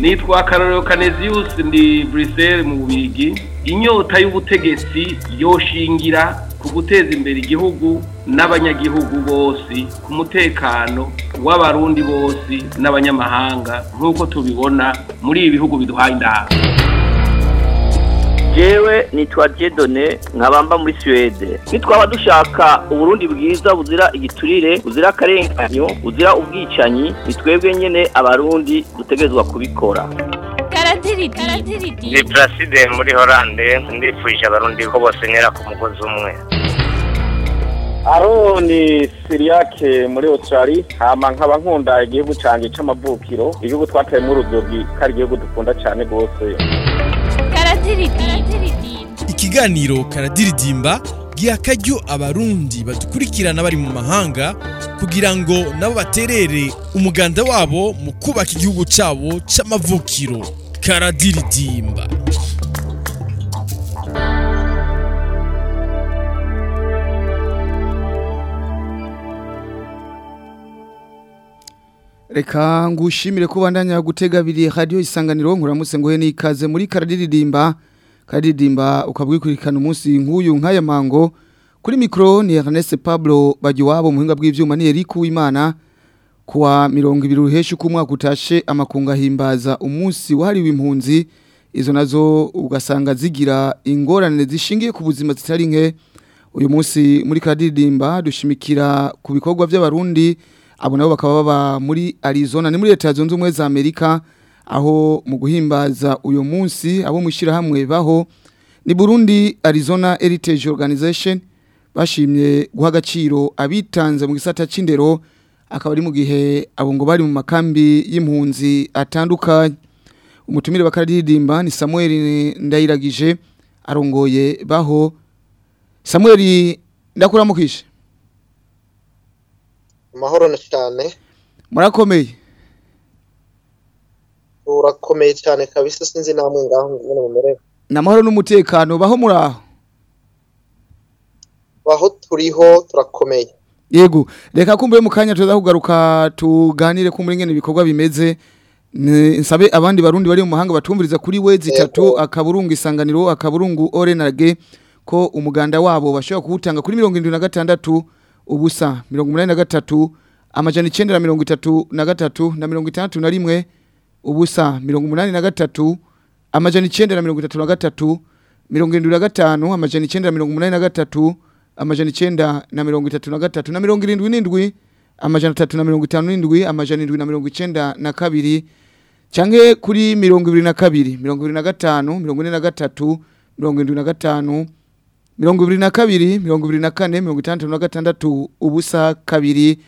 nitwa karorero kaneziyusi ndi buriseri mu bubigi inyota y'ubutegetsi yoshingira ku guteza imbere igihugu n'abanyagihugu bose ku mutekano w'abarundi bose n'abanyamahanga nk'uko tubibona muri ibi bihugu biduhaye indahabwo jewe nitwa Dieudonné nkabamba muri Suède nitwaba dushaka uburundi bwiza buzira igiturire buzira akarenganyo buzira ubwicanyi nitwebwe nyene abarundi dutegerezwa kubikora. Ni Placide muri Hollande ndifuje abarundi ko bose ntera ku mugozi umwe. Aroni siriyake muri Australia hama nkaba nkunda igihugu canje c'amavukiro igihugu twateyemo urudogi ko ari igihugu dukunda cane rwose. Ikiganiro karadiridimba giha akaryo abarundi badukurikirana bari mu mahanga kugira ngo nabo baterere umuganda wabo mu kubaka igihugu cyabo c'amavukiro karadiridimba reka ngushimire ko bandanya gutega abiri radio isanganiro nkuramutse ngohe nikaze muri karadiridimba karadiridimba ukabwikurikana umunsi nk'uyu nk'aya mango kuri mikro ni Ernest Pablo Bagiwabo muhinga bw'ivyuma ni Eric Uwimana. Kuwa 200 ruhesha ku mwaka utashe amakunga himbaza umunsi wahariwe impunzi. Izo na zo ugasanga zigira ingorane zishingiye ku buzima zitari nke. Uyu munsi muri karadiridimba dushimikira ku bikorwa by'abarundi abo nabo bakaba baba muri Arizona ni muri leta zunze ubumwe za Amerika. Aho mu guhimbaza uyu munsi abo mushyira hamwe baho ni Burundi Arizona Heritage Organization bashimye guha agaciro abitanze mu gisata c'indero akaba ari mu gihe abo ngo bari mu makambi y'impunzi atandukanye. Umutumire bakaririmba ni Samuel Ndayiragije arongoye baho. Samuel ndakuramukishe. Amahoro cyane murakomeye. Urakomeye cyane kabisa sinzi namwe ngaho nyine mumerewe. Ni amahoro n'umutekano baho muri aho baho turiho turakomeye. Yego reka kumbuye mu kanya tuza kugaruka tuganire ko muri ibikorwa bimeze. Nsabe abandi barundi bari mu mahanga batumviriza kuri we zitatu akaburungu isanganiro akaburungu orenage ko umuganda wabo bashobora kuwutanga kuri mirongo irindwi na gatandatu ubusa mirongo umunani na gatatu amajana icyenda na mirongo itatu na gatatu na mirongo itandatu na rimwe ubusa mirongo umunani na gatatu amajana icyenda na mirongo itatu na gatatu mirongo irindwi na gatanu amajana icyenda na mirongo umunani na gatatu amajana icyenda na mirongo itatu na gatatu na mirongo irindwi n'indwi amajana atatu na mirongo itanu n'indwi amajana indwi na mirongo icyenda na kabiri. Cyangwa kuri mirongo ibiri na kabiri mirongo ibiri na gatanu mirongo ine na gatatu mirongo irindwi na gatanu mirongo ibiri na kabiri mirongo ibiri na kane mirongo itandatu na gatandatu ubusa kabiri.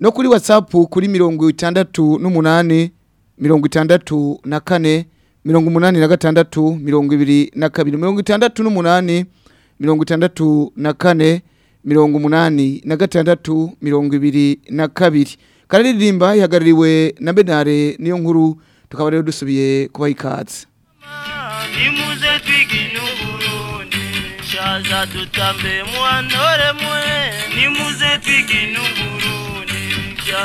No kuri watsapu kuri mirongo itandatu n'umunani mirongo itandatu na kane mirongo umunani na gatandatu mirongo ibiri na kabiri mirongo itandatu n'umunani mirongo itandatu na kane mirongo umunani na gatandatu mirongo ibiri na kabiri. Kararirimba ihagarariwe na benare niyo nkuru tukaba rero dusubiye kubaha ikaze nimuze twigine uburundi shaza dutambe mwanore mwe. Nimuze twigine uburundi.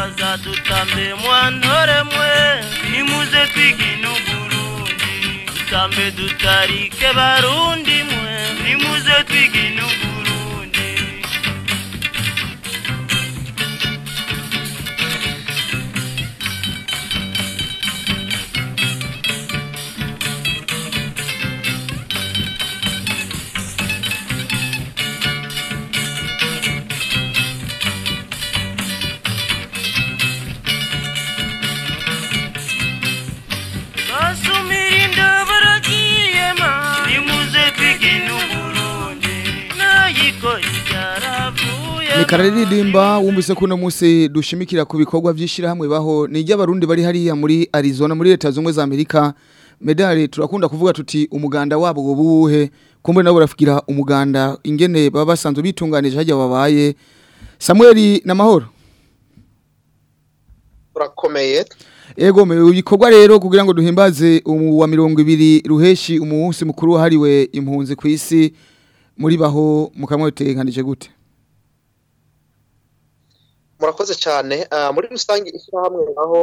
Shaza dutambe mwanore mwe. Nimuze twigine uburundi. Dutambe dutarike barundi mwe. Nimuze twigine uburundi. Kararirimba wumvise ko uno munsi dushimikira ku bikorwa by'ishyirahamwe baho. Ni iby'abarundi bari hariya muri Arizona muri leta zunze za Amerika. Medali turakunda kuvuga tuti umuganda wabo buwuhe kumbe nabo barafigira umuganda ingene baba basanzwe bitunganije hajya babaye. Samuel namahoro urakomeye. Ego me ibikorwa rero kugira ngo duhimbaze wa mirongo ibiri ruheshi umunsi mukuru wahariwe impunzi ku isi muri baho mukamwetekanije gute? murakoze cyane. Ah, muri rusange ishyirahamwe aho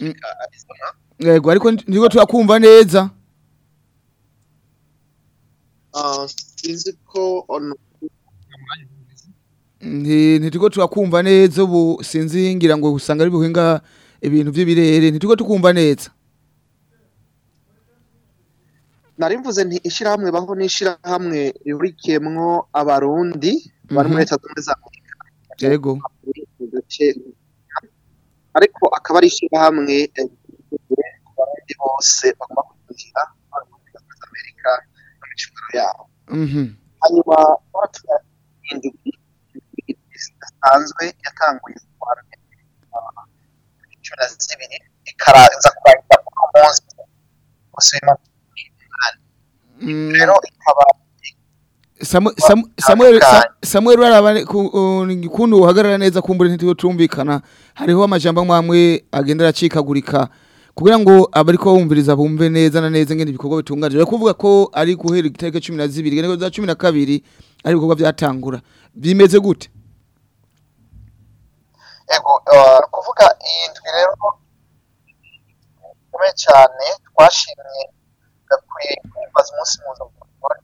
mm. yego ariko ntigo turakumva neza. Ah, sinzi ntitugo turakumva neza ubu sinzi ngira ngo usanga ari buhinga ibintu by'ibirere. Ntitugo tukumva neza. Nari mvuze nti ishirahamwe baho n'ishirahamwe rihurikiyemwo abarundi bari muri Mhm. leta zunze za Amerika. Yego. Mu ariko akaba ari ishirahamwe eh, ku barundi bose bagomba kwinjira bari muri leta zunze Amerika mu micungano yabo. Mhm. Hanyuma baratura indwi zidasanzwe yatanguye mbere ah, cumi na zibiri ikarangiza kurangiza kuri uwo munsi. Mm, rero ikaba Samu- Samu- Samuel Sa- Samuel uraraba ku- uh, kuntu uhagarara neza kumbure ntitiko tumvikana hariho amajambo amwe agenda aracikagurika kugira ngo abariko bumviriza bumve neza na neza ngene ibikorwa bitunganije. Bari kuvuga ko ari guhera itariki cumi na zibiri gene za cumi na kabiri ari ibikorwa byatangura. Bimeze gute? Ego eh, kuvuga iyi ndwi rero cyane. Twashimye gakwiye kwimbaza umunsi mpuzamahanga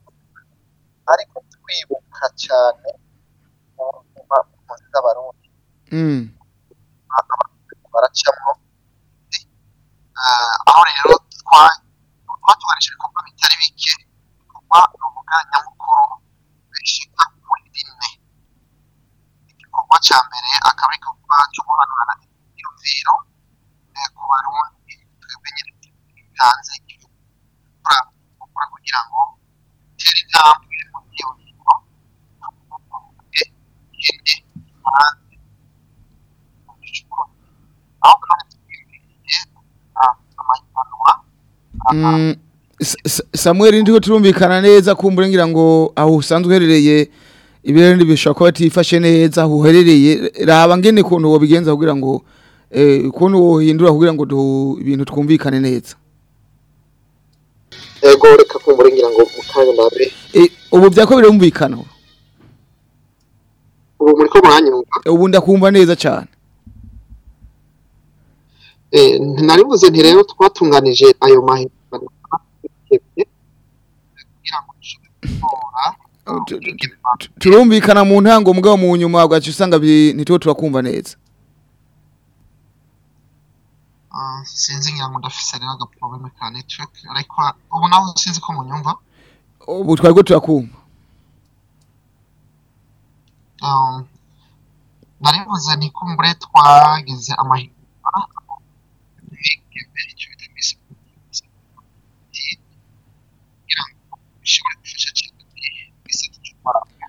ariko twibuka cyane ubuzima bw'impunzi z'abarundi baracamo aho rero twa- twatuganije ibikorwa bitari bike ibikorwa ruvuga nyamukuru bishika muri bine igikorwa cya mbere akaba ari igikorwa cyo guhanahana ibyiyumviro eh, ku barundi twebwe nyine turi hanze y'igihugu Turi gukora kugira ngo dutere intambwe mu byiyumviro tuvuge ihene hanze mu gihugu aho kandi twiyumviriye ah, amahiganwa Mm, Sa- Sa- Samuel ndiko turumvikana neza kumbure ngira ngo aho usanzwe uherereye ibirere bishobora kuba batifashe neza aho uherereye raba ngene kuntu wobigenza kugira ngo eh kuntu wohindura kugira ngo ibintu twumvikane neza. Ego reka kumbura ngira ngo mu kanya nabe Eh, ubu byako birumvikana ubu? muri ko mwanyumva ubu ndakumva neza cyane. Eh, naribuze nti rero twatunganije ayo mahiganwa kugira ngo dushobore gutora Tu- tu- tu- turumvikana mu ntango mugabo mu nyuma ugaca usanga ntituwe turakumva neza. Ah, sinzi ngira ngo ndafise rero agaprobleme ka network ariko ubu naho sinzi ko munyumva. Ubu twariko turakumva? Um, naribuze nti kumbure twagize amahiganwa bigeme icyo bita Miss Burundi, kugira ngo bishobore gufasha cyane igisata cy'umwaka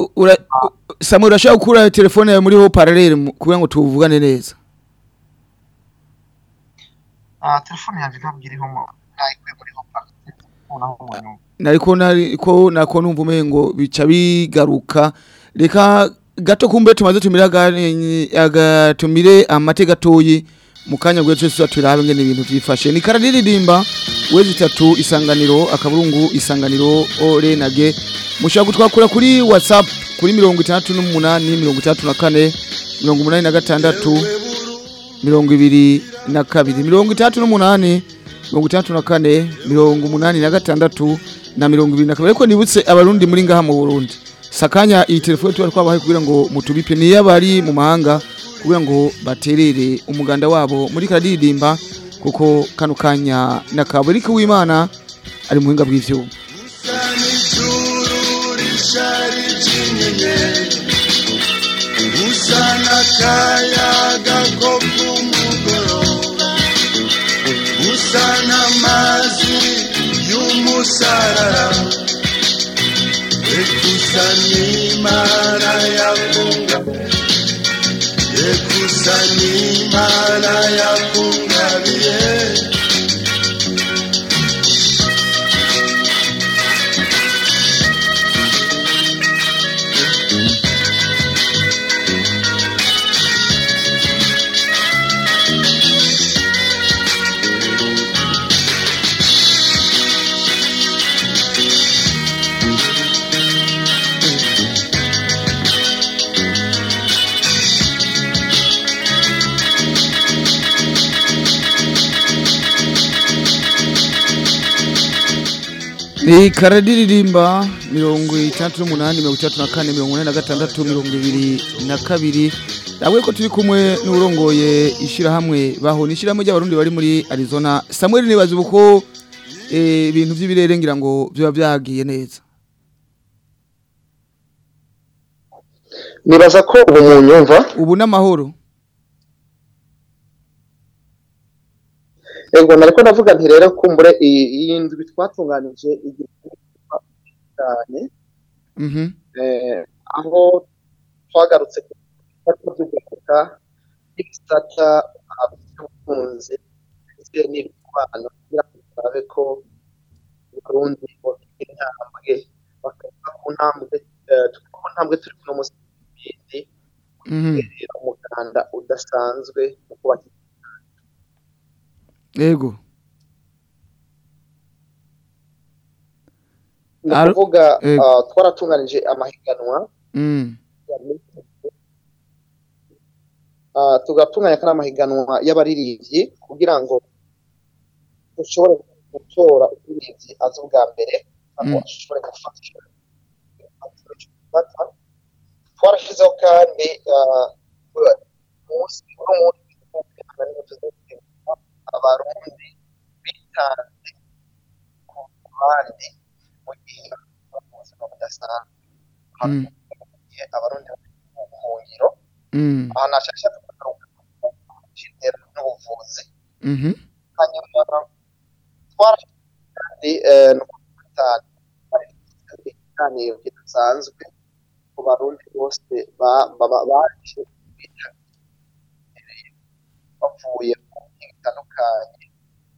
U- ura u- Samuel urashaka gukura telefone yawe muri ho parallel mu- kugira ngo tuvugane neza? Ah, telefone yanjye ntabwo iriho mo nayikuye muri ho party noneho munyumva nariko nariko nako numva umengo bica bigaruka. Reka gato kumbe tumaze tumire aga- agatumire amate gatoyi mu kanya gwe twese turabe ngene ibintu byifashe ni karadiridimba wezi tatu isanganiro akaburungu isanganiro ore nage mushaka kutwakura kuri whatsapp. Kuri mirongo itandatu n'umunani mirongo itandatu na kane mirongo umunani na gatandatu mirongo ibiri na kabiri. Mirongo itandatu n'umunani mirongo itandatu na kane mirongo umunani na gatandatu na mirongo ibiri na kabiri. Ariko nibutse abarundi muri ngaha mu burundi. Sakanya iyi telefone tuba twabahaye kugira ngo mutubipe niyo abari mu mahanga kugira ngo baterere umuganda wabo muri karadiridimba kuko kano kanya na kaburika w'imana ari mu buhinga bw'ivyuma usa n'akayaga ko ku mugoroba usa n'amazi y'umusarara ekusa n'imana yakunga ekusa n'imana yakungabiye ni karadiridimba mirongo itandatu n'umunani mirongo itandatu na kane mirongo ine na gatandatu mirongo ibiri na kabiri nawe ko turi kumwe n'urongoye ishyirahamwe baho ni ishyirahamwe ry'abarundi bari muri arizona. Samuel nibaza ubu ko eh, ibintu by'ibirere ngira ngo biba byagiye neza. Nibaza ko ubu mu nyumva. Ubu n'amahoro. Yego nariko ndavuga nti rero kumbure iyi ndwi twatunganije igihe cyane Mhm. eh, aho twagarutse ku bisata by'ugwaruka n'ibisata by'ubutunzi ndetse n'ibibano kugira ngo turabe ko abarundi bogira intambwe bakava ku ntambwe eh, ku ntambwe turi kuno munsi y'ibindi Mhm. umuganda udasanzwe mu kubaka yego ni ukuvuga ah, twaratunganije amahiganwa Mm. Ah, tugatunganya kandi amahiganwa y'abaririmbyi kugira ngo dushobore gutora umuririmbyi azi ubwa mbere ngo Mm. ashobore gufatisha twarashyizeho kandi ah, umunsi uno munsi abarundi bitanze ku bandi mu gihe ubuzima budasanzwe Mm. igihe abarundi mu buhungiro aha nashasha tukagaruka ku cy'indero n'ubuvuzi Mhm. hanyuma twarashyize kandi eh, ku ikiganiro kidasanzwe ku barundi bose baje bavuye mu nkingi zitandukanye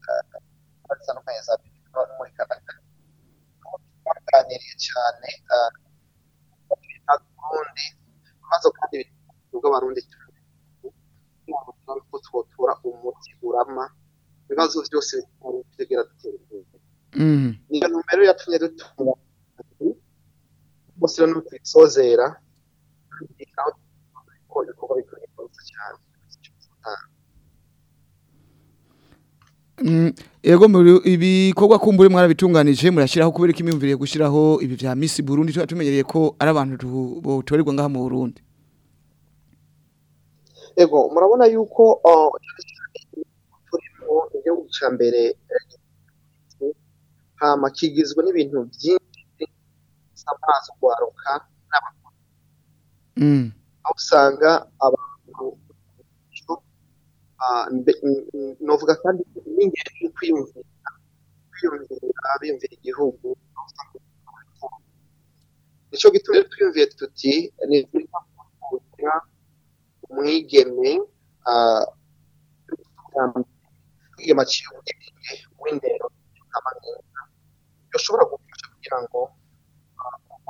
eh, zitandukanye za Amerika no muri Canada aho twaganiriye cyane eh, ku Burundi maze kandi bivuga abarundi cyane ko twotora umuti urama ibibazo byose bitegera dutera imbere Mm. niyo numero yatumye dutura bose rero nutwisozera kandi aho ko ibikorwa bikorwa neza cyane Ego muri ibikorwa kumbure mwarabitunganije murashiraho kubera kimimviriye gushiraho ibi vya Miss Burundi tuba tumenyereye ko ari abantu tu- botorerwa ngaha mu Burundi. ego murabona yuko uh, turimo igihugu cya mbere hama kigizwe n'ibintu byinshi amazi ugwaruka n'abakuru Mm. usanga abantu novuga kandi n'ingeri yo kwiyumvira kwiyumvira biyumvira igihugu ni cyo gituma twiyumviye tuti ni byiza kugira umwigeme ah, umwigeme aciye ubwenge w'indero y'amaneza yoshobora gufasha kugira ngo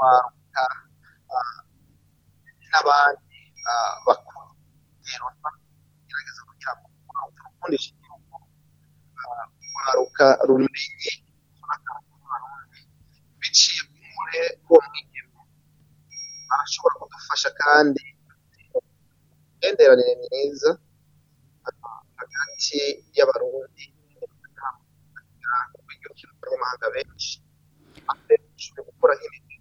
ah, n'abandi bakuru rero bagerageza kugira ngo turukundishe igihugu ah, urwaruka rumenye Abarundi biciye kure uwo mwigeme arashobora kudufasha kandi imigenderanire myiza ah, hagati y'abarundi abanyamahanga benshi ashobora gukora nk'ibintu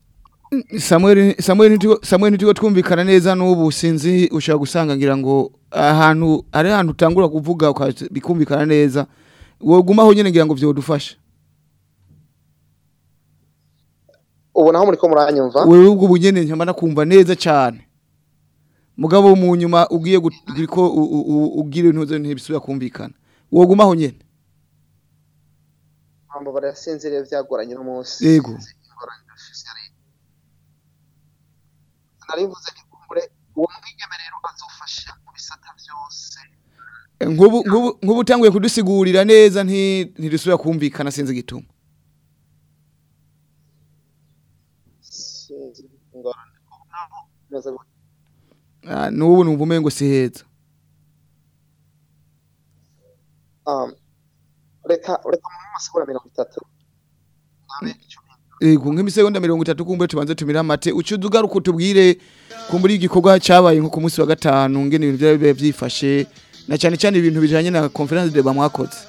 Samuel Samuel ntigo Samuel ntigo twumvikana neza n'ubu. Sinzi ushaka gusanga ngira ngo ahantu ari ahantu utangura kuvuga bikumvikana neza. Wogumaho nyene ngira ngo vyodufasha ubu naho muriko muranyumva? Wewe ubwo bunyene nkama nakumva neza cyane. Mugabo mu nyuma ugiye guriko ugire intuzo ntibisubira kumvikana. Wogumaho nyene mpamvu barasinziriye byagoranye uno munsi. Yego. ingorane dufise ari nari mvuze nti kumbure uwo mwigeme rero azofasha mu bisata byose. Nkubu nkubu utanguye kudusigurira neza nti ntidusubira kumvikana sinzi gituma sinzi ingorane. Ubu naho Ah, n'ubu numva umengo si heza. Um, reka reka mu masegonda mirongo itatu nabe icumi ego nk'imisegonda mirongo itatu kumbe tubanze tumire amate. Uci ugaruka utubwire kumbura igikorwa cyabaye nko ku munsi wa gatanu ngene ibintu byari byifashe na cyane cyane ibintu bijanye na conference de bamwakoze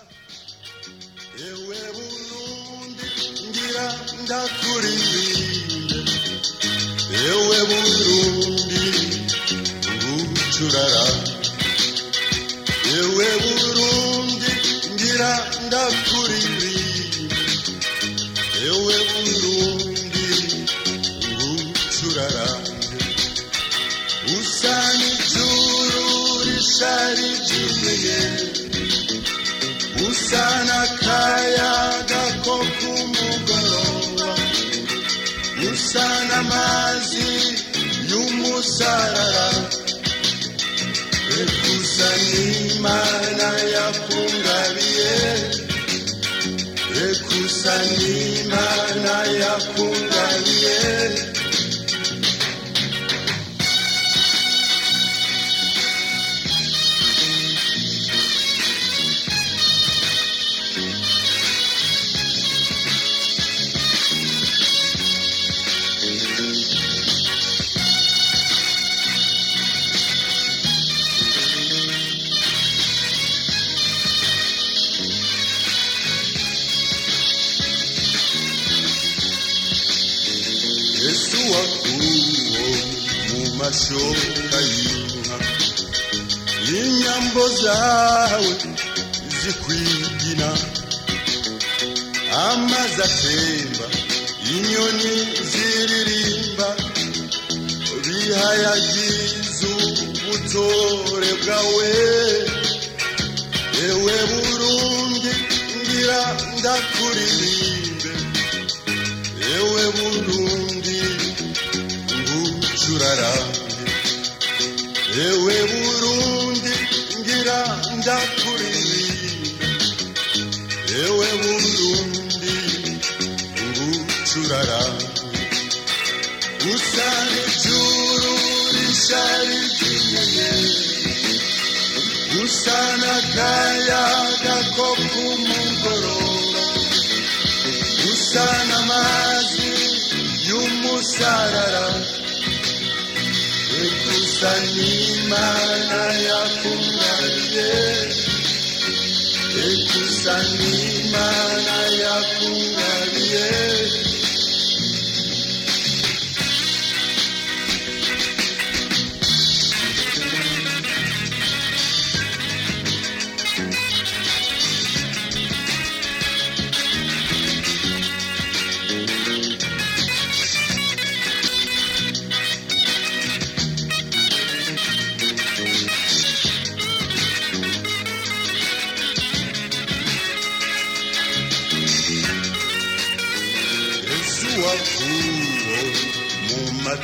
ewe burundi ngucurara ewe burundi ngira ndakurira w'urundi ucurarange usa n'ijuru risharijimiye usa n'akayaga ko ku mugoroba usa n'amazi y'umusarara reka usa n'imana yakungabiye ekusani mana ya kungalie mu mashoka y'inka. Inyambo zawe zikwigina. Amazi atemba inyoni ziririmba. Bihayagiza ubutore bwawe ewe burundi ngira ndakuririmbe ewe burundi ngucurarange ewe burundi ngira ndakuririmbe ewe burundi ngucurarange usa n'ijuru rishari ry'inyenyeri usa n'akayaga ko ku mugoroba usa n'amazi y'umusarara. sanimana yakungaye ekusanimana ye.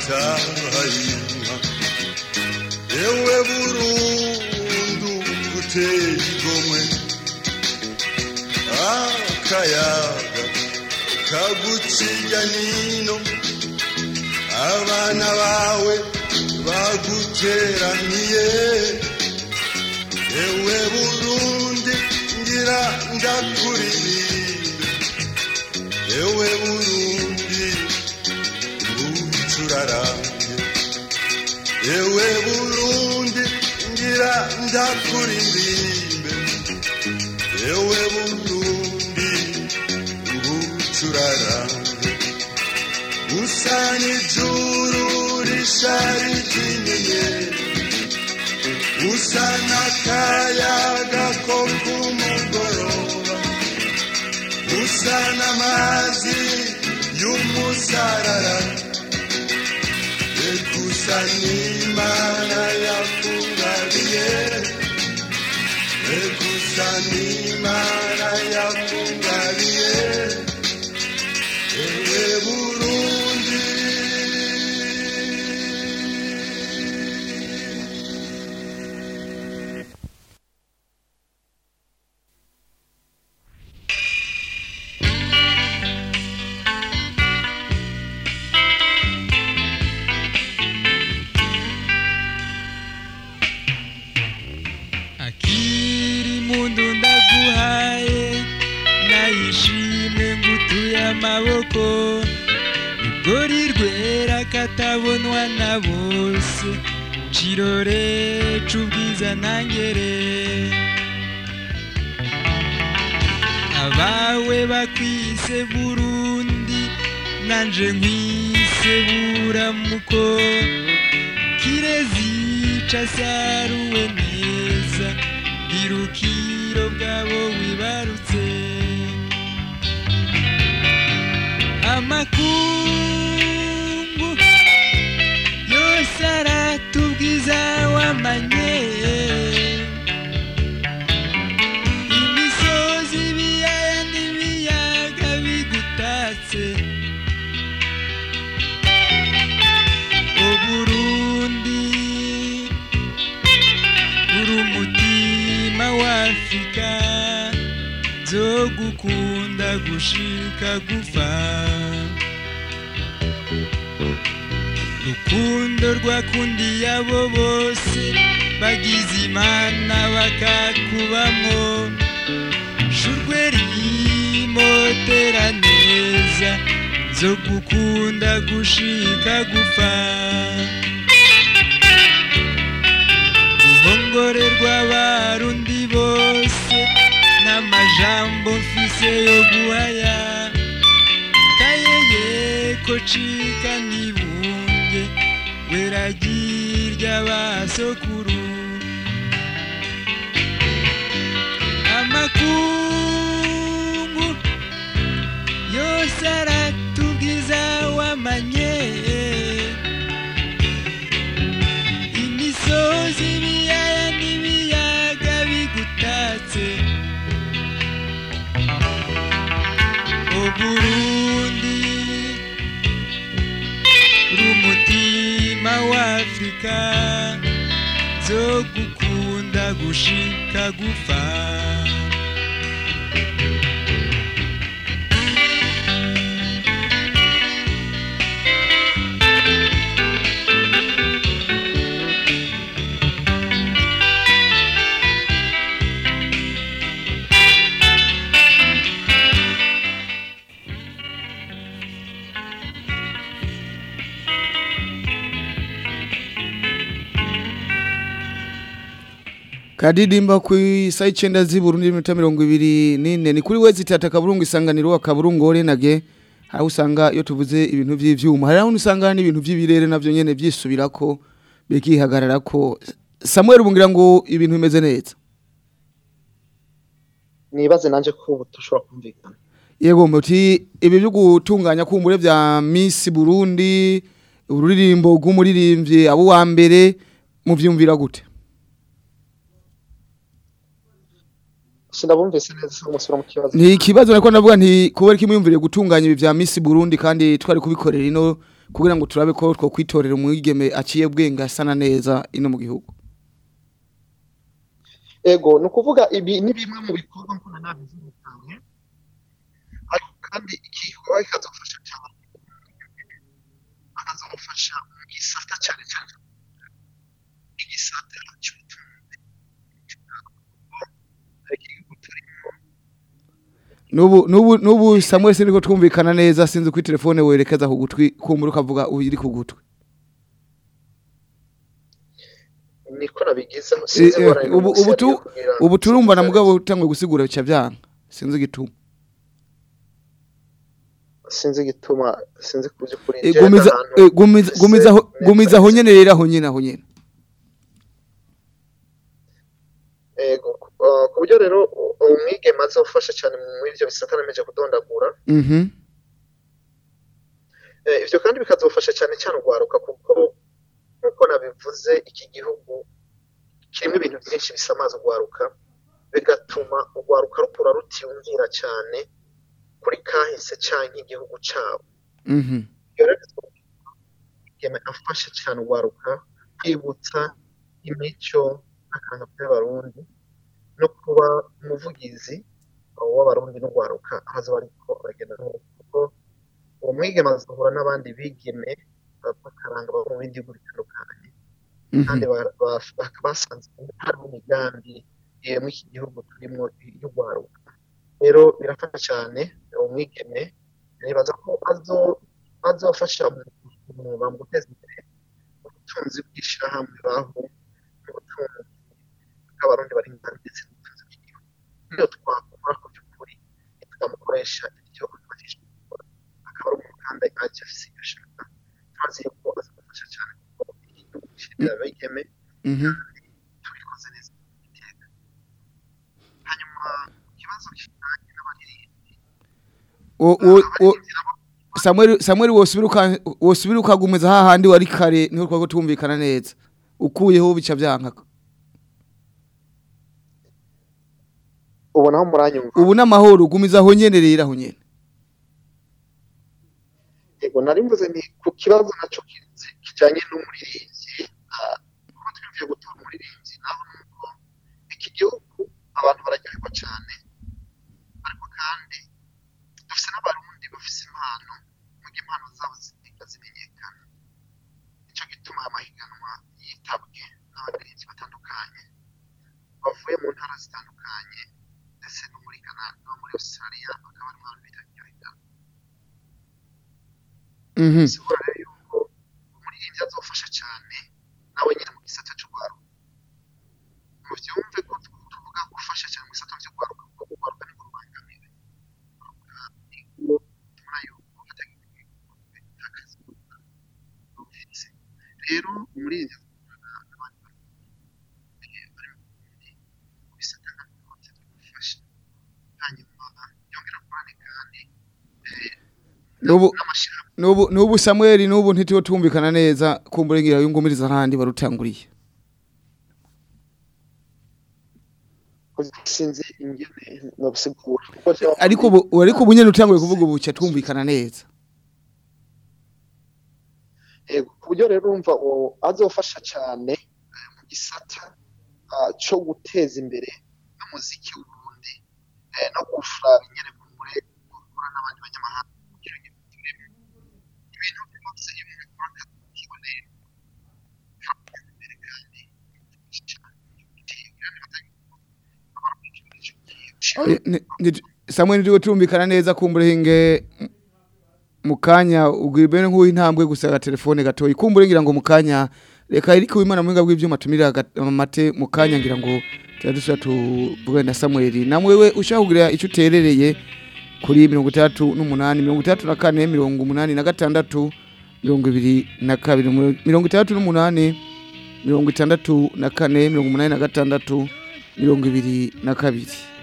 Mataha y'inka ewe burundu uteye igomwe akayaga kaguciya nino abana bawe baguteraniye ewe burundi ngira ndakuririmbe ewe burundi ngira ndakuririmbe ewe burundi ngucurarange usa n'ijuru rishari ry'inyenyeri usa n'akayaga ko ku mugoroba usa n'amazi y'umusarara ekusa n'imana yakungariye ekusa n'imana yakungariye ewe Bangere rimotera neza zo gukunda gushika gufa ruhongore rw'abarundi bose n'amajambo mfise yo guhaya kayeye ko cika nibunge weragirya basokuru amakungu yose aratugiza wamanye imisozi ibiyaya n'ibiyaga bigutatse. Uburundi rumutima w'afurika zo gukunda gushika gufa kadidimba ku isaha icyenda z'uburundi n'iminota mirongo ibiri n'ine. Ni kuri wezi itatu akaburungu isanganiro akaburungu orenage aho usanga iyo tuvuze ibintu by'ibyuma hari aho usanga n'ibintu by'ibirere na byo nyine byisubira ko bikihagarara ko samuel ubungira ngo ibintu bimeze neza? Nibaze nanje ko dushobora kumvikana. Yego muti ibi byo gutunganya kumbure bya Miss Burundi ururirimbo rw'umuririmbyi abo wa mbere muvyumvira gute? Sinabumvise neza se umusura mu kibazo. Ni ikibazo nako ndavuga nti kubera ko imyumvire gutunganya ibi bya Miss Burundi kandi twari kubikorera ino kugira ngo turabe ko two kwitorera umwigeme aciye bwenga asana neza ino mu gihugu. Ego ni ukuvuga ibi ni bimwe mu bikorwa nabivuga cyane ariko kandi igikorwa kikazofasha cyane. Akazamufasha mu gisata cyane cyane igisata cy'ubutunzi igihugu turimo nubu Samuel siniko twumvikana neza sinzi kuri telefone werekeza ku gutwi kumbura ukavuga uri ku gutwi. Eh, sinzi eh, ubu turumva na mugabo utangwe gusigura bica byanga sinzi igituma. Sinzi igituma sinzi ku by'ukuri Eh, gumiza aho- nyene rero aho nyene aho uh, ku buryo rero u- umwigeme azofasha cyane muri ibyo bisata nameje kudondagura. Mhm. Eh, ivyo kandi bikazofasha cyane cyane urwaruka kuko nk'uko nabivuze iki gihugu kirimo ibintu byinshi bisamaza urwaruka bigatuma urwaruka rukura rutiyumvira cyane kuri kahise canke igihugu cabo. Mhm. Afasha cyane urwaruka kwibutsa imico n'akaranga by'abarundi no kuba umuvugizi w'abarundi n'urwaruka aho azoba ariko aragenda n'urugo kuko uwo mwigeme azahura n'abandi bigeme bakaranga mu bindi bihugu bitandukanye kandi ba- bakaba basanze harimo imigambi eh, muri iki gihugu turimo y'urwaruka. Rero birafasha cyane uwo mwigeme nibaza ko azo- azofasha mu guteza imbere ubutunzi bw'ishyirahamwe baho n'ubutunzi bw'abarundi bari imbere ndetse niyo twakora ku by'ukuri twamukoresha ibyo gukora akaba ari umuntu kandi ajya afise ibyo ashaka turazi yuko azamufasha cyane kuko igihugu gishyirira abigeme mhm tubikoze neza iteka hanyuma ikibazo kijyanye n'abaririmbyi o o o Samuel wosubira uka wosubira ukagumiza hahandi wari kare ni ho twako tumvikana neza. Ukuyeho bica byanka ubona aho muranyumva. Ubu n'amahoro ugumiza aho nyene rero aho nyene. Yego nari mvuze ni ku kibazo na cyo ki- kijanye n'umuririmbyi ah, kuko twumviye gutora umuririmbyi naho nuko iki gihugu abantu bararyoherwa cyane Mm-hmm. So nubu nubu Samuel nubu ntitiwe tumvikana neza kumburengira yungumiriza handi barutanguriye sinzi ingene jewe ariko ariko ubu nyene utanguye kuvuga ubu cya twumvikana neza Yego, ku buryo rero uwo azofasha cyane eh, mu gisata ah, cyo guteza imbere umuziki w'uburundi eh, no kuraba ingene kumure n'abandi banyamahanga kugira ngo turebe ibintu byose iyo umuntu akora akazi kiboneye kamuteza imbere kandi bimufasha cyane kandi batanga Ni- Samuel ndiwe tumvikana neza kumburenge mu kanya ugibene nk'uw'intambwe gusa aga telefone gatoyi. Kumburengira ngo mu kanya reka iriko wimana mwinga bw'ivyuma tumira amate mu kanya ngira ngo turadusura tuvugane na Samuel. Namwe we ushaka kugira ico uterereye kuri 38 n'umunani 34 mirongo umunani na gatandatu mirongo ibiri na kabiri mirongo itandatu n'umunani mirongo itandatu na kane mirongo umunani na gatandatu mirongo ibiri na kabiri. uri umutima w'afurika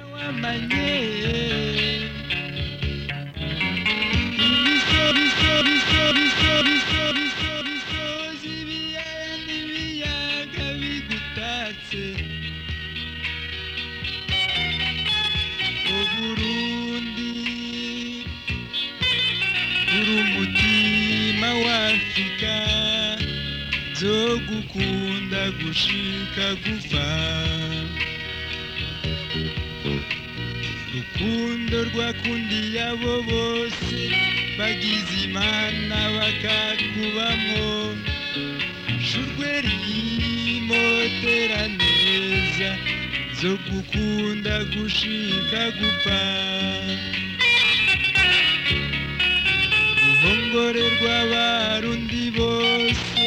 zo gukunda gushika gupfa rukundo rwakundiye abo bose bagize imana bakakubamo. Shurwe rimotera neza zo gukunda gushika gupfa. Ruhongore rw'abarundi bose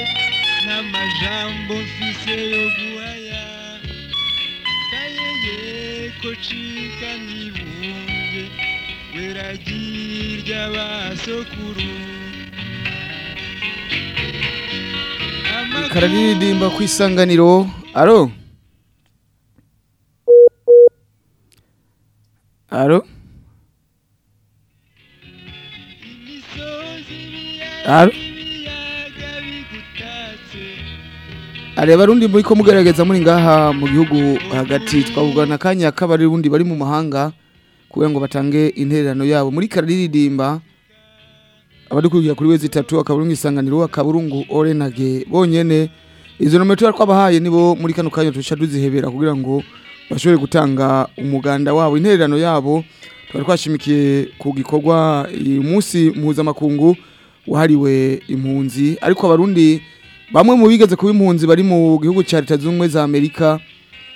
n'amajambo mfise yo guhaya ko cika nibumve weragirya basokuru kararirimba ku isanganiro. Aro aro aro ari abarundi muri ko mugaragaza muri ngaha mu gihugu hagati twavugana akanya k'abarundi bari mu mahanga kugira ngo batange intererano yabo. Muri kararirimba abadukurikira kuri wezi itatu akaburungu isanganiro akaburungu orenage bonyene izo nomero twabahaye nibo muri kano kanya tusha duzihebera kugira ngo bashobore gutanga umuganda wabo intererano yabo. Twari twashimikiye ku gikorwa uyu munsi mpuzamakungu wahariwe impunzi. Ariko abarundi bamwe mu bigeze kuba impunzi bari mu gihugu cya leta zunze ubumwe za amerika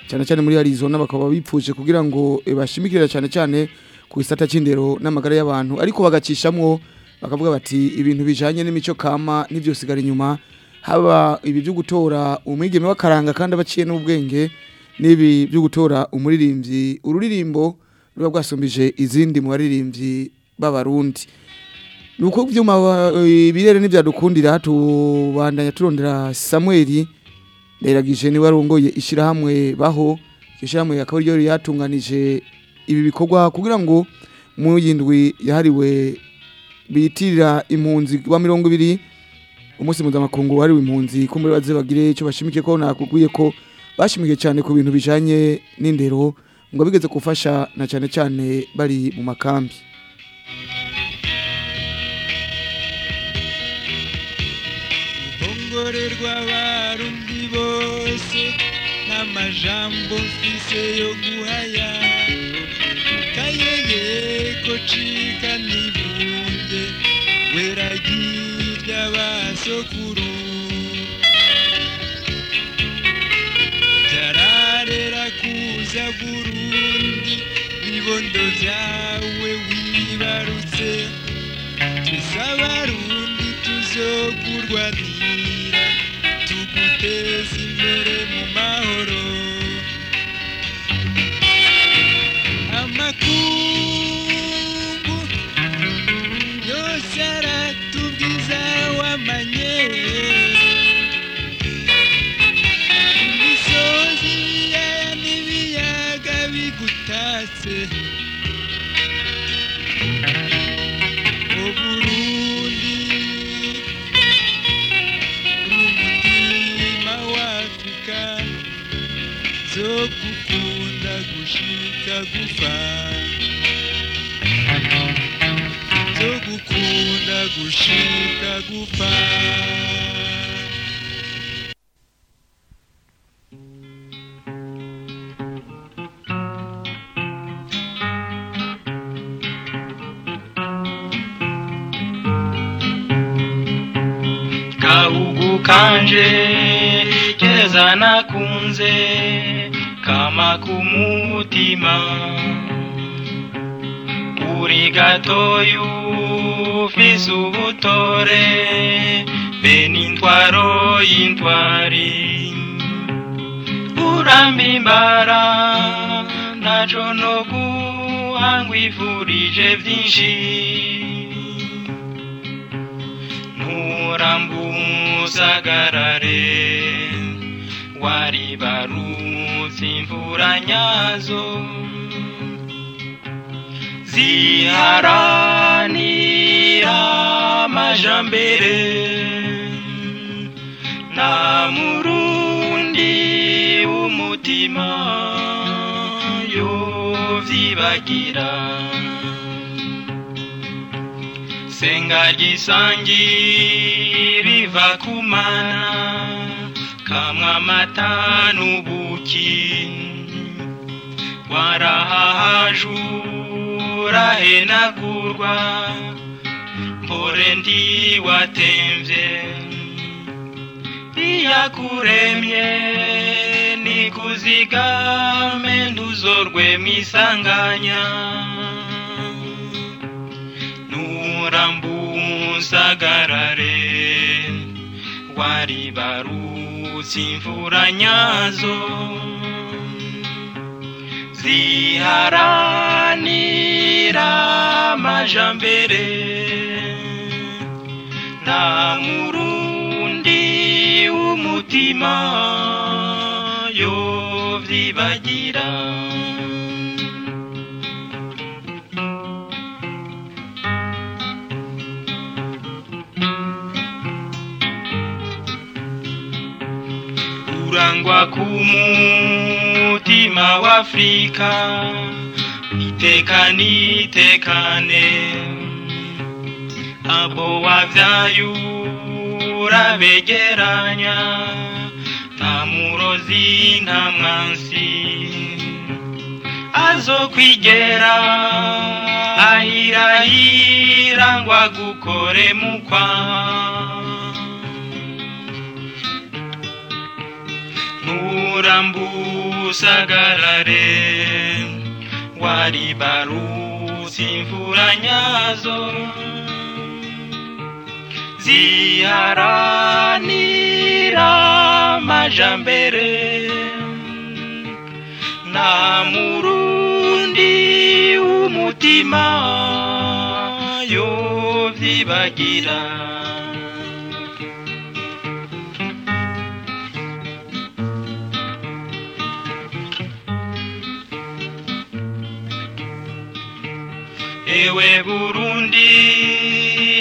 cyane cyane muri arizona bakaba bipfuje kugira ngo bashimikire cyane cyane ku gisata cy'indero n'amagara y'abantu. Ariko bagacishamwo bakavuga bati ibintu bijanye n'imico kama n'ivyosigara inyuma haba ibi byo gutora umwigeme w'akaranga kandi abaciye n'ubwenge n'ibi byo gutora umuririmbyi. Ururirimbo ruba rwasumbije izindi mu baririmbyi b'abarundi. Nuko vyuma ibirere n'ivyadukundira tubandanya turondera Samuel Leragije ni warongoye ishirahamwe baho. Ishirahamwe akaba ryo yatunganije ibi bikorwa kugira ngo mu yindwi yahariwe bitirira impunzi wa mirongo ibiri. Umunsi mpuzamakungu wahariwe impunzi ko muri baze bagire icyo bashimikiye ko nakubwiye ko bashimikiye cyane ku bintu bijanye n'indero ngo bigeze gufasha na cyane cyane bari mu makambi. Ngorerwa abarundi bose n'amajambo mfise yo guhaya. Kayeye ko cika nibunde weragirya basokuru. Byararera kuza burundi ibibondo byawe wibarutse. Twese abarundi gukunda gushika gupfa gahugu kanje keza nakunze kama kumutima. Uri ufise ubutore be n'intwaro y'intwari urambimbara ntaco no guhangwifurije vyinshi nturambusagarare waribarutse imvura nyazo ziharanira amajambere nta murundi w'umutima yovyibagira senga gisangi riva kumana kamwe amata n'ubuki warahahajura henagurwa mpore ndiwatemvye iyakuremye nikuzigame nduzorwe mwisanganya nurambusagarare waribarutse imvura nyazo. Ziharanira amajambere. Murundi w'umutima yovyibagira urangwa ku mutima w'afurika itekane itekane. Abo wavyaye urabegeranya nta murozi nta mwansi. Azokwigera ahirahira ngo agukore mukwa. Nturambusagarare waribarutse imvura nyazo. Ziharanira amajambere nta murundi w'umutima yovyibagira ewe burundi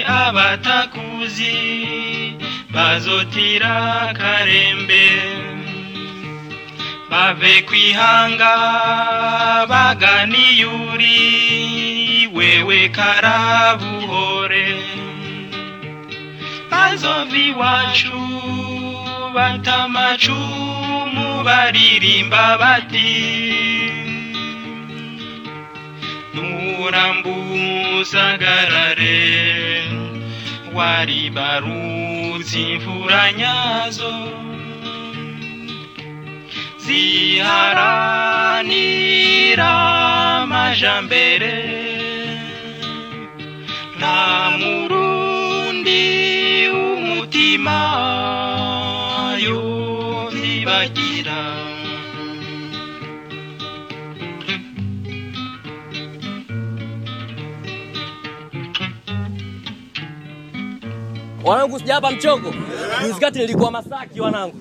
abatakuzi bazotira karembe. Bave kwihanga baganiyuri wewe karabuhore bazova iwacu batamacumu baririmba bati nurambusagarare waribarutse imfura nyazo. Ziharanira amajambere nta murundi w'umutima Wanangu sija hapa mchongo. Juzi kati nilikuwa Masaki wanangu.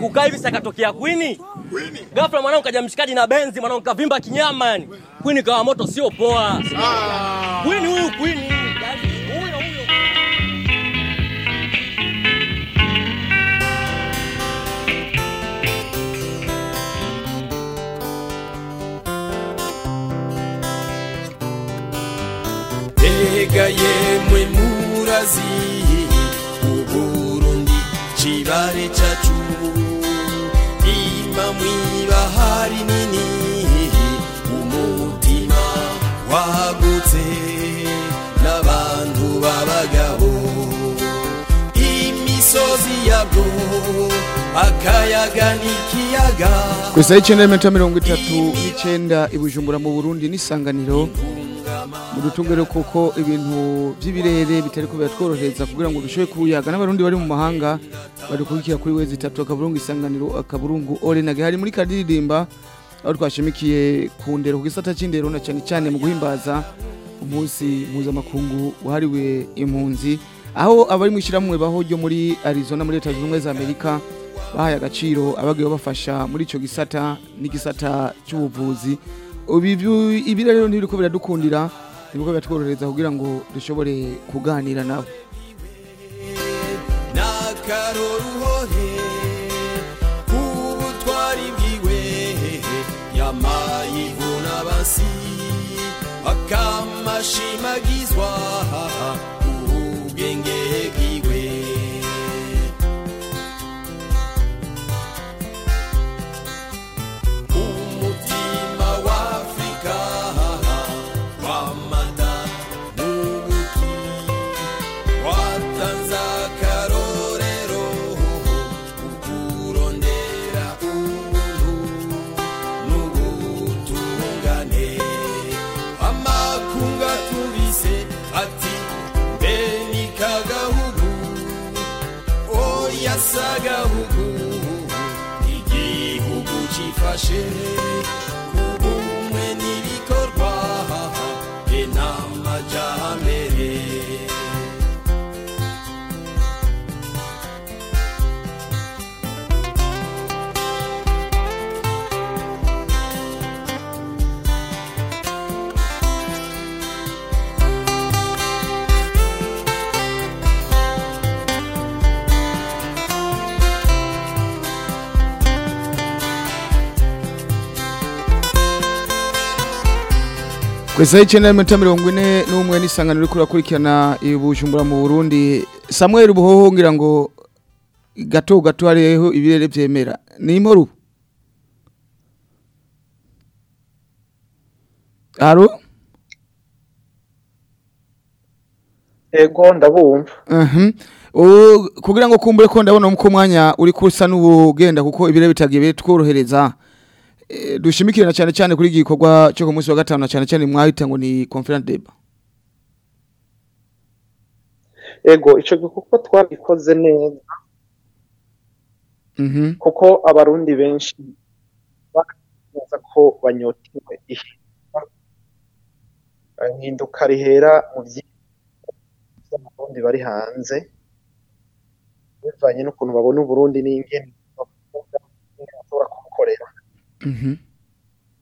Kukaa hivi sakatokea Queen. Ghafla mwanangu kaja mshikaji na benzi mwanangu kavimba kinyama yani. kwini kawa moto sio poa. Queen huyu Queen. Ega ye mwe murazi cibare cacu ima mwibahari nini? Umutima wagutse n'abantu b'abagabo imisozi yabwo akayaga n'ikiyaga. Ku isaha y'icyenda n'iminota mirongo itatu n'icyenda i bujumbura mu burundi n'isanganiro mu dutungere kuko ibintu by'ibirere bitari kubera tworohereza kugira ngo dushobe kuyaga n'abarundi bari mu mahanga badukurikira kuri wezi itatu akaburungu isanganiro akaburungu orenage hari muri kadiridimba aho twashimikiye ku ndero ku gisata cy'indero na cyane cyane mu guhimbaza umunsi mpuzamakungu wahariwe impunzi. Aho abari mu ishyirahamwe baho ryo muri arizona muri leta zunze ubumwe za amerika bahaye agaciro abagiye bafasha muri icyo gisata n'igisata cy'ubuvuzi Ubu ibi rero ntibiri ko biradukundira ni bwo biratworohereza kugira ngo dushobore kuganira nabo n'akaroruhore ubutwari bwiwe yamayivuna basi akamashimagizwa ubwenge 心 isaha y'icyenda n'iminota mirongo ine n'umwe n'isanganiro uri kurakurikirana i bujumbura mu burundi. Samuel buhoho ngira ngo gato gato hariho ibirere byemera. Ni imporu? Aro ego ndabumva. Kugira ngo kumbure ko ndabona ko umwanya uri kusa n'ubugenda kuko ibire bitagiye bitworohereza. Eh, dushimikire na cyane cyane kuri iki gikorwa cyo ku munsi wa gatanu na cyane cyane mwahita ngo ni conference deba ego icyo gikorwa twabikoze neza Mhm. kuko abarundi benshi baza ko banyotewe ihinduka ihinduka rihera mu by'abarundi bari hanze bivanye n'ukuntu babona uburundi Mhm.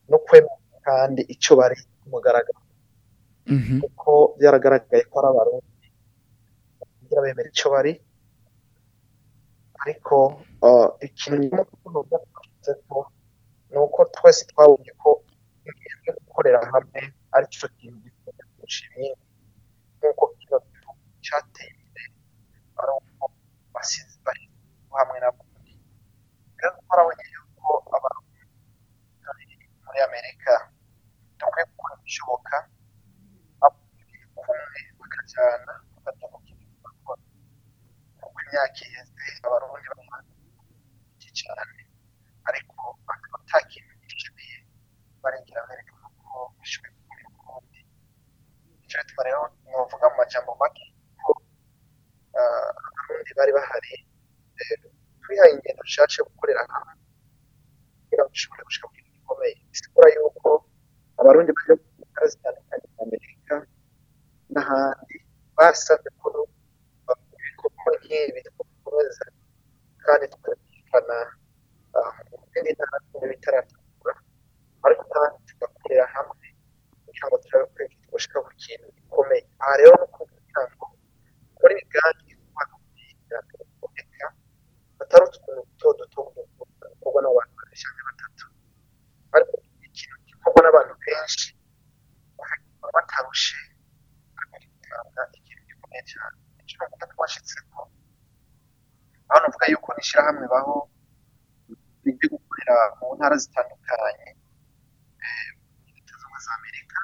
No kwemera kandi icyo bari ku mugaragaro Mhm. kuko byaragaragaye ko ari abarundi. Bagira bemera icyo bari. Ariko uh, ikintu nyamukuru twavuze ko ni uko twese twabonye ko gukorera hamwe ari cyo kintu gifite kurusha ibindi nk'uko kino gihugu cyateye imbere ari uko basize bari hamwe n'abandi rero twarabonye yuko abantu bari muri amerika dukwiye gukora ibishoboka kumwe bakajyana bakajya mu kintu bakora kuko imyaka iheze abarundi bamaze iki cyane ariko akaba ata kintu gishimiye barengera amerika kuko bashoboye gukora ubundi icyo bituma rero mwavuga mu majambo make ko ah, abarundi bari bahari eh, twihaye ingendo nshyashya yo gukorera hamwe kugira ngo dushobore gushika ku kintu gikomeye bisigura yuko abarundi bari mu ntara zitandukanye za amerika n'ahandi basabye ko ibikorwa nk'ibi twakomeza kandi tukabyikana mu bindi ntara zimwe bitaratukura ariko kandi tugakorera hamwe kugira ngo turabe ko tugashika ku kintu gikomeye aha rero ni ukugira ngo muri ibiganiro umwaka w'ibyiga kuboneka batari utuntu duto duto gukorwa n'abantu babiri cyangwa batatu ariko ikintu gikorwa n'abantu benshi bakagikora batarushe bakagitanga ikintu gikomeye cyane icyo ni ukuvuga twashyitseko aho navuga yuko n'ishyirahamwe baho riri gukorera mu ntara zitandukanye eh, leta ubumwe za amerika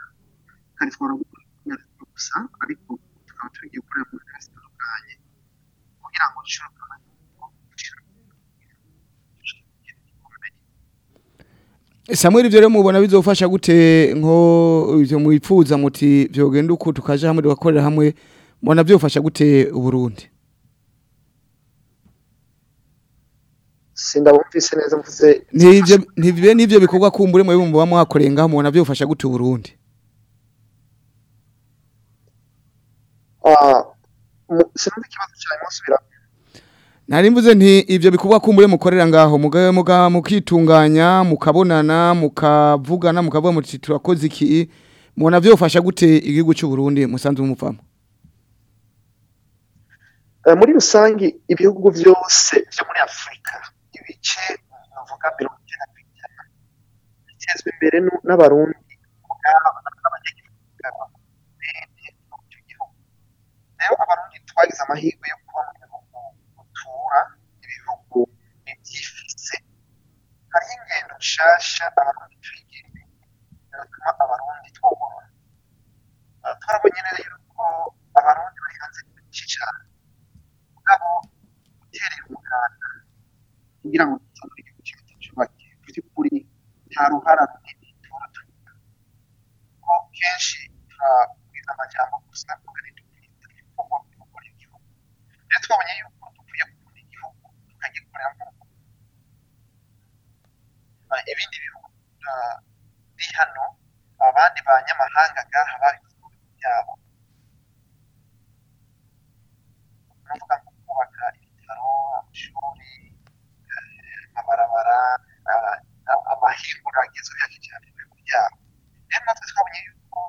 kandi twara gukorera gusa ariko tukaba tugiye gukorera mu ntara zitandukanye kugira ngo dushobore kubona Samuel ibyo rero mubona bizofasha gute nko ivyo mwipfuza muti vyogenda uko tukaja hamwe tugakorera hamwe? Mubona byofasha gute uburundi sindabumvise neza mvuze ntivyo ntivyo nivyo bikorwa kumbure mwe bumva mwakorenga mubona byofasha gute uburundi ah, mu- sinumva ikibazo cyawe musubira Nari mvuze nti ivyo bikorwa kumbure mukorera ngaho mugabe muga mukitunganya mukabonana mukavugana mukavuga muti turakoze iki? Mubona byofasha gute igihugu cy'u Burundi? Musanze muvamo Eh, muri rusange ibihugu byose byo muri afurika ibice bavuga mirongo icyenda ku ijana bitezwa imbere n'abarundi. Icyo gihugu rero abarundi twagize amahirwe yo kuba mu bihugu dutura ibihugu byifise hariho ingendo nshasha abarundi twigira bigatuma abarundi twogorora Ah, twarabonye neza yuko abarundi bari hanze byinshi cyane mugabo guterera umuganda kugira ngo dutangure igihugu cyubake mu by'ukuri nta ruhara runini tuba tugira kuko kenshi turabwira amajambo gusa kandi dukwiye ibikorwa byo gukora igihugu rero twabonye yuko dukwiye gukora igihugu tukagikorera nk'uko ibindi bihugu biri hano abandi banyamahanga ngaha babikoze mu bihugu byabo kuvuga ngo kubaka ibitaro amashuri amabarabara ah, ah, amahinguriro agezweho ya kijyambere byabo rero natwe twabonye yuko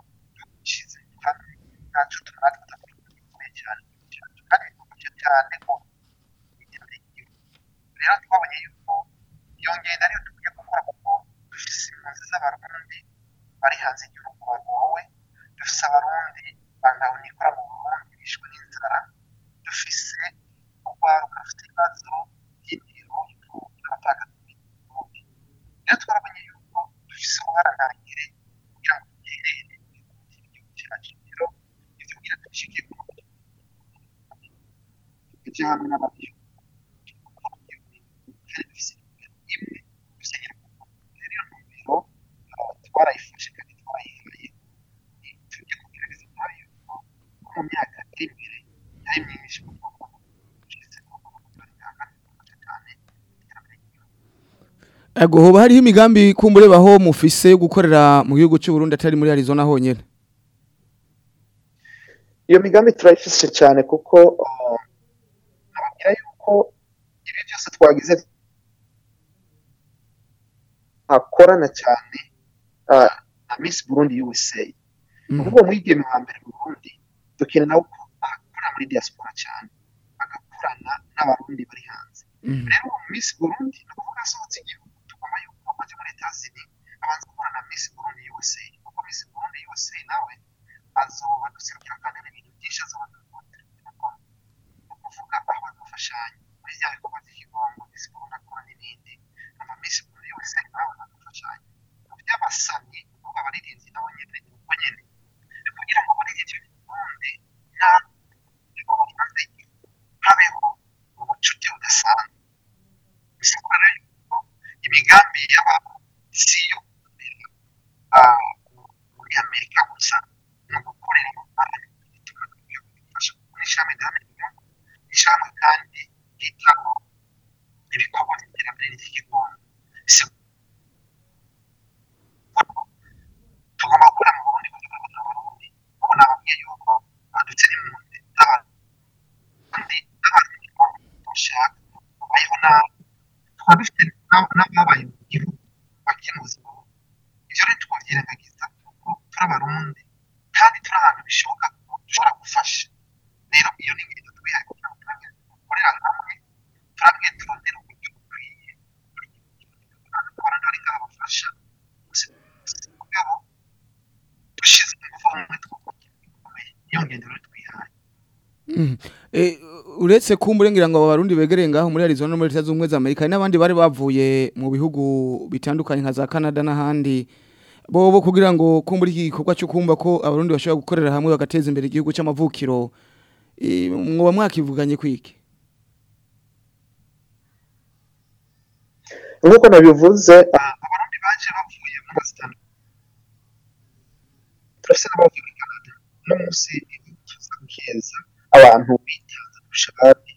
dushyize hamwe ntacyo tunatwe tudakora gikomeye cyane kandi bikomeye cyane ko rero twabonye yuko iyo ngendo ariyo dukwiye gukora kuko dufite impunzi z'abarundi bari hanze y'igihugu bagowe dufite abarundi bangahunikora mu burundi bishwe n'inzara dufise urwaruka rufite ibibazo by'indero y'abataka Burundi rero twarabonye yuko dufise ubuharanangire kugira ngo duterere igihugu cyacu rero ivyo kugira dushike ku tujye hamwe n'abandi imwe dufise rero iyo ntumbero ah, twarayifashe kandi twarayihaye tujye kugerageza na yo ko mu myaka iri imbere ari myinshi Ego hoba hariho imigambi kumbure baho mufise yo gukorera mu gihugu cy'u Burundi atari muri Arizona honyene? Iyo migambi turayifise cyane kuko uh, nababwira yuko ibi byose twagize hakorana cyane uh, na Miss Burundi USA ni ukuvuga wa mbere mu Burundi dukeneye nawe ko akora muri diaspora cyane agakorana n'abarundi bari hanze. Mhm. rero Miss Burundi ni ukuvuga asohotse igihugu tugomba yuko ajya muri Etazini abanza guhura na Miss Burundi USA kuko Miss Burundi USA nawe azoba duserukira kandi n'ibintu byinshi azoba aho badufashanya muri bya bikorwa by'ikigongo Miss Burundi akora n'ibindi numva Miss Burundi USA nawe badufashanya mu by'abasamyi ni ukuvuga abaririmbyi nabo nyine ni uko nyine ni kugira ngo abaririmbyi Burundi nta habeho ubucuti budasanzwe bisigura yuko imigambi y'abantu si yo ah, muri amerika gusa ni ugukorera ishami rya amerika ishami kandi ryitaho ibikorwa by'iterambere ry'igihugu tugomba gukora mu burundi kugira ngo n'abarundi kuko nababwiye yuko badutse n'impunzi n'abantu kandi n'abantu bashaka babayeho nabi tukaba dufite n'ab- n'ababaye mu gihugu bakimuzi ibyo rero twabyirengagiza kuko turi abarundi kandi turi ahantu bishoboka ko dushobora gufasha rero iyo ni ingendo twihaye kugira ngo turangize gukorera hamwe turangiye turondera uburyo bukwiye abarundi bari ngaha bafasha mugabo dushize ingufu hamwe twubaka bikomeye niyo ngendo rero twihaye Mhm. Eh, uretse kumburengira ngo abarundi begereye ngaho muri Arizona no muri Leta z'Ubumwe za Amerika n'abandi bari bavuye mu bihugu bitandukanye nka za Canada n'ahandi. Bobo kugira ngo kumbura iki gikorwa cyo kumva ko abarundi bashobora gukorera hamwe bagateza imbere igihugu cy'amavukiro mwoba mwakivuganye kwiki nk'uko nabivuze abarundi baje bavuye mu masitani turafise n'abavuye muri canada no munsi gukeza abantu bitanze shababi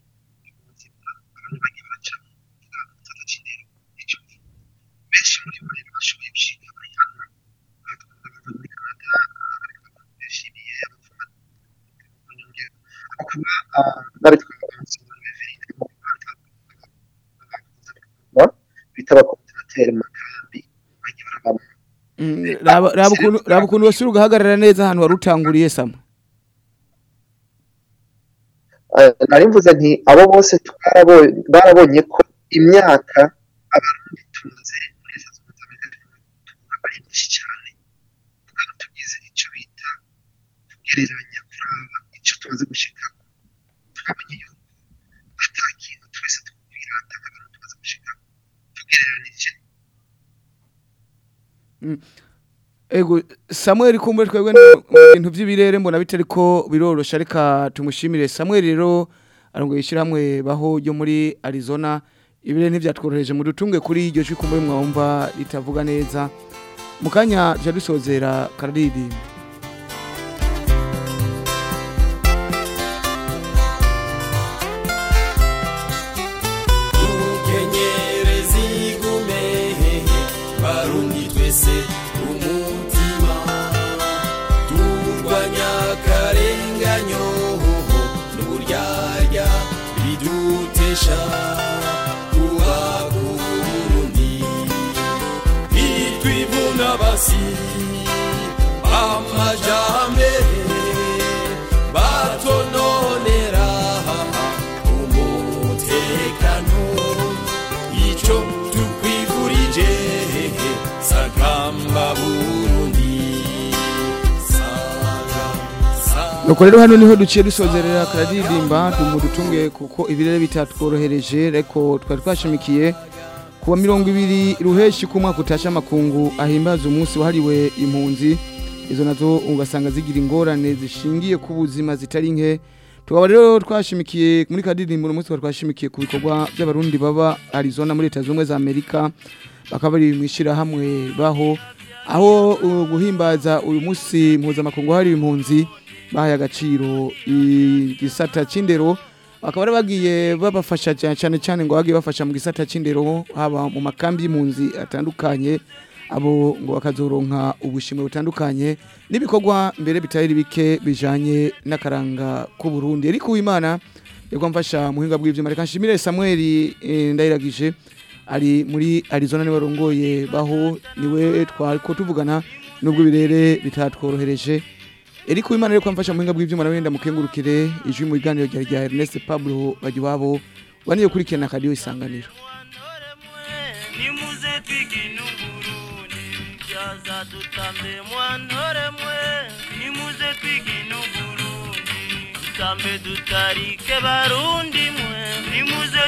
mm, raba ukuntu wasura ugahagarara neza ahantu wari utanguriye samwe Eh, nari mvuze nti abo bose barabonye ko imyaka abarundi tumaze muri za ari myinshi cyane kandi tugize icyo bita kugereranya kuraba icyo tumaze gushikako twamenye yuko ata kintu twese twirata nk'abantu tumaze gushikako tugereranije Mm. Ego Samuel kumbe twebwe no mu bintu by'ibirere mbona bitari ko birorosha reka tumushimire. Samuel rero arongoye ishyirahamwe baho ryo muri Arizona. Ibirere ntibyatworoheje mu dutunge kuri iryo cyo kumbe mwumva ritavuga neza. Mu kanya jya dusozera karadirimba nuko rero hano ni ho duciye dusozerera karadirimba tumudutunge kuko ibirere bitatworohereje reko twari twashimikiye kuwa mirongo ibiri ruheshi ku mwaka utasha amakungu ahimbaza umunsi wahariwe impunzi. Izo na zo ugasanga zigira ingorane zishingiye ku buzima zitari nke. Tukaba rero twashimikiye muri kadirimbo uno munsi tukaba twashimikiye ku bikorwa by'abarundi baba Arizona muri leta zunze ubumwe za Amerika bakaba bari mu ishyirahamwe baho. Aho uh, guhimbaza uyu munsi mpuzamakungu wahariwe impunzi bahaye agaciro igisata c'indero bakaba bari bagiye babafasha cyane cyane ngo bagiye bafasha mu gisata c'indero haba mu makambi y'impunzi atandukanye abo ngo bakazoronka ubushimwe butandukanye n'ibikorwa mbere bitari bike bijanye n'akaranga k'u Burundi ariko uwimana yego mfasha muhinga bw'ivyuma. Reka nshimire Samuel eh, ndayiragije ari muri Arizona ni we warongoye baho ni we twariko tuvugana nubwo birere bitatworohereje. Eriko Imana rero kwamfasha muhinga bw'ivyuma nawe ndamukengurukire ijwi mu biganiro rya rya Ernest Pablo bagiwabo baniye kurikirana kadiyo isanganiro. Nimuze twigine uburundi byaza dutambe mwantore mwe nimuze twigine uburundi dutambe dutarike barundi mwe nimuze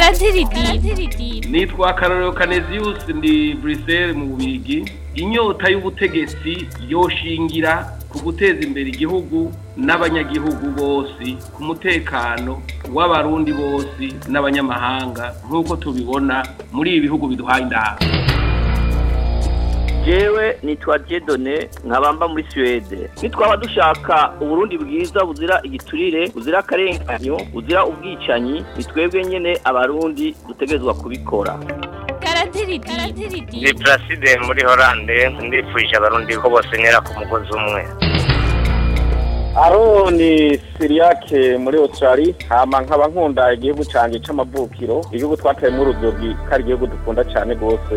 twigine nitwa karorero kaneziyusi ndi buriseri mu bubigi inyota y'ubutegetsi yoshingira ku guteza imbere igihugu n'abanyagihugu bose ku mutekano w'abarundi bose n'abanyamahanga nk'uko tubibona muri ibi bihugu biduhaye indahabwo jewe nitwa jedone nkabamba muri suwede nitwaba dushaka uburundi bwiza buzira igiturire buzira akarenganyo buzira ubwicanyi ni twebwe nyene abarundi dutegerezwa kubikora. Ndi Placide muri Hollande ndifuje abarundi ko bose ntera ku mugozi umwe. Aroni siriyake muri australia hama nkaba nkunda igihugu canje c'amavukiro igihugu twateyemo urudogi ko ari igihugu dukunda cane rwose.